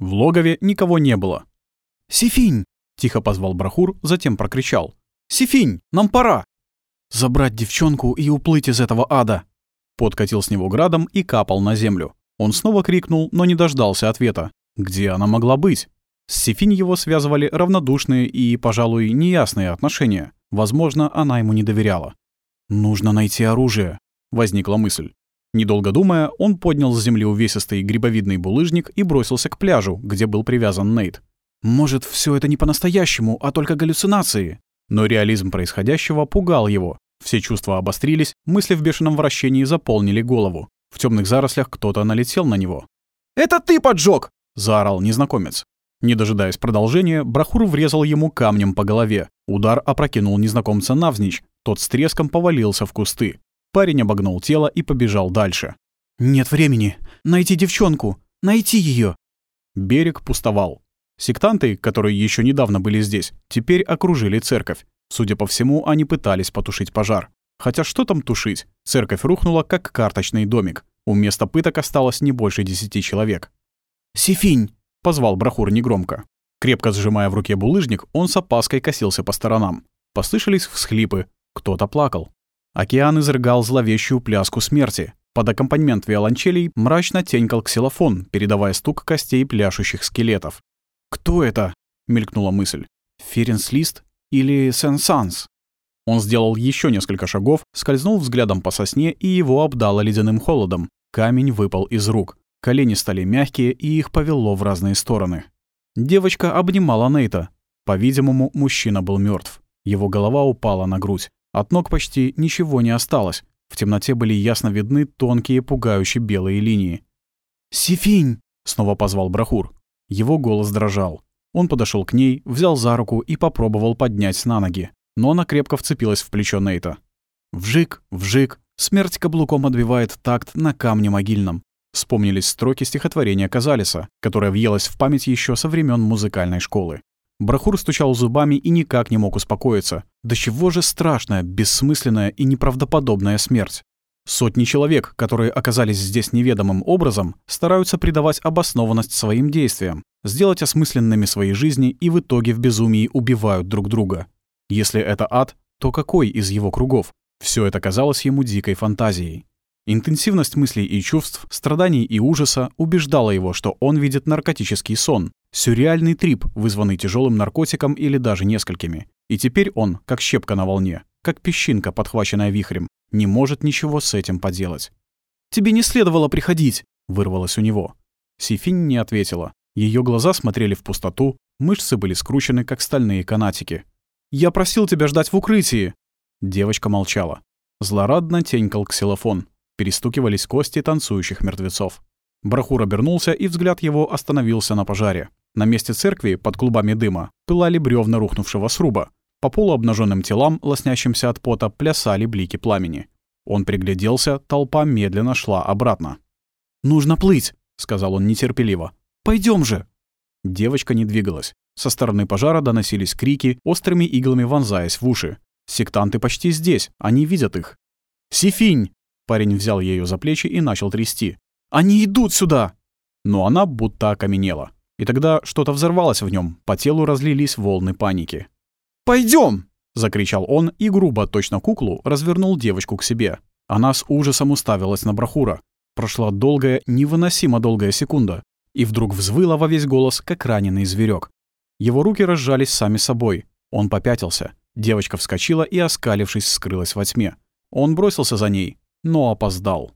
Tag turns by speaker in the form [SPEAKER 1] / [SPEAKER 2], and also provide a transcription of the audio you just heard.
[SPEAKER 1] В логове никого не было. «Сифинь!» — тихо позвал Брахур, затем прокричал. «Сифинь, нам пора!» «Забрать девчонку и уплыть из этого ада!» Подкатил с него градом и капал на землю. Он снова крикнул, но не дождался ответа. Где она могла быть? С Сефинь его связывали равнодушные и, пожалуй, неясные отношения. Возможно, она ему не доверяла. «Нужно найти оружие», — возникла мысль. Недолго думая, он поднял с земли увесистый грибовидный булыжник и бросился к пляжу, где был привязан Нейт. «Может, все это не по-настоящему, а только галлюцинации?» Но реализм происходящего пугал его. Все чувства обострились, мысли в бешеном вращении заполнили голову. В темных зарослях кто-то налетел на него.
[SPEAKER 2] «Это ты поджег!»
[SPEAKER 1] — заорал незнакомец. Не дожидаясь продолжения, Брахур врезал ему камнем по голове. Удар опрокинул незнакомца навзничь. Тот с треском повалился в кусты. Парень обогнул тело и побежал дальше.
[SPEAKER 2] «Нет времени. Найти девчонку. Найти ее.
[SPEAKER 1] Берег пустовал. Сектанты, которые еще недавно были здесь, теперь окружили церковь. Судя по всему, они пытались потушить пожар. Хотя что там тушить? Церковь рухнула, как карточный домик. У места пыток осталось не больше десяти человек.
[SPEAKER 2] «Сифинь!»
[SPEAKER 1] — позвал Брахур негромко. Крепко сжимая в руке булыжник, он с опаской косился по сторонам. Послышались всхлипы. Кто-то плакал. Океан изрыгал зловещую пляску смерти. Под аккомпанемент виолончелей мрачно тенькал ксилофон, передавая стук костей пляшущих скелетов. «Кто это?» — мелькнула мысль. «Ференс Лист или Сен-Санс?» Он сделал еще несколько шагов, скользнул взглядом по сосне, и его обдало ледяным холодом. Камень выпал из рук. Колени стали мягкие, и их повело в разные стороны. Девочка обнимала Нейта. По-видимому, мужчина был мертв. Его голова упала на грудь. От ног почти ничего не осталось. В темноте были ясно видны тонкие, пугающие белые линии.
[SPEAKER 2] «Сифинь!» — снова позвал Брахур.
[SPEAKER 1] Его голос дрожал. Он подошел к ней, взял за руку и попробовал поднять на ноги. Но она крепко вцепилась в плечо Нейта. Вжик, вжик, смерть каблуком отбивает такт на камне могильном. Вспомнились строки стихотворения Казалиса, которое въелось в память еще со времен музыкальной школы. Брахур стучал зубами и никак не мог успокоиться. Да чего же страшная, бессмысленная и неправдоподобная смерть? Сотни человек, которые оказались здесь неведомым образом, стараются придавать обоснованность своим действиям, сделать осмысленными свои жизни и в итоге в безумии убивают друг друга. Если это ад, то какой из его кругов? Все это казалось ему дикой фантазией. Интенсивность мыслей и чувств, страданий и ужаса убеждала его, что он видит наркотический сон, сюрреальный трип, вызванный тяжелым наркотиком или даже несколькими. И теперь он, как щепка на волне, как песчинка, подхваченная вихрем, не может ничего с этим поделать.
[SPEAKER 2] «Тебе не следовало приходить!»
[SPEAKER 1] — вырвалось у него. Сифинь не ответила. Ее глаза смотрели в пустоту, мышцы были скручены, как стальные канатики.
[SPEAKER 2] «Я просил тебя ждать в укрытии!»
[SPEAKER 1] Девочка молчала. Злорадно тенькал ксилофон. Перестукивались кости танцующих мертвецов. Брахур обернулся, и взгляд его остановился на пожаре. На месте церкви, под клубами дыма, пылали бревна рухнувшего сруба. По полуобнаженным телам, лоснящимся от пота, плясали блики пламени. Он пригляделся, толпа медленно шла обратно.
[SPEAKER 2] «Нужно плыть», —
[SPEAKER 1] сказал он нетерпеливо.
[SPEAKER 2] Пойдем же!»
[SPEAKER 1] Девочка не двигалась. Со стороны пожара доносились крики, острыми иглами вонзаясь в уши. Сектанты почти здесь, они видят их.
[SPEAKER 2] «Сифинь!»
[SPEAKER 1] Парень взял ее за плечи и начал трясти.
[SPEAKER 2] «Они идут сюда!»
[SPEAKER 1] Но она будто окаменела. И тогда что-то взорвалось в нем, по телу разлились волны паники.
[SPEAKER 2] Пойдем!
[SPEAKER 1] закричал он и грубо, точно куклу, развернул девочку к себе. Она с ужасом уставилась на Брахура. Прошла долгая, невыносимо долгая секунда, и вдруг взвыла во весь голос, как раненый зверек. Его руки разжались сами собой. Он попятился. Девочка вскочила и, оскалившись, скрылась во тьме. Он бросился за ней, но опоздал.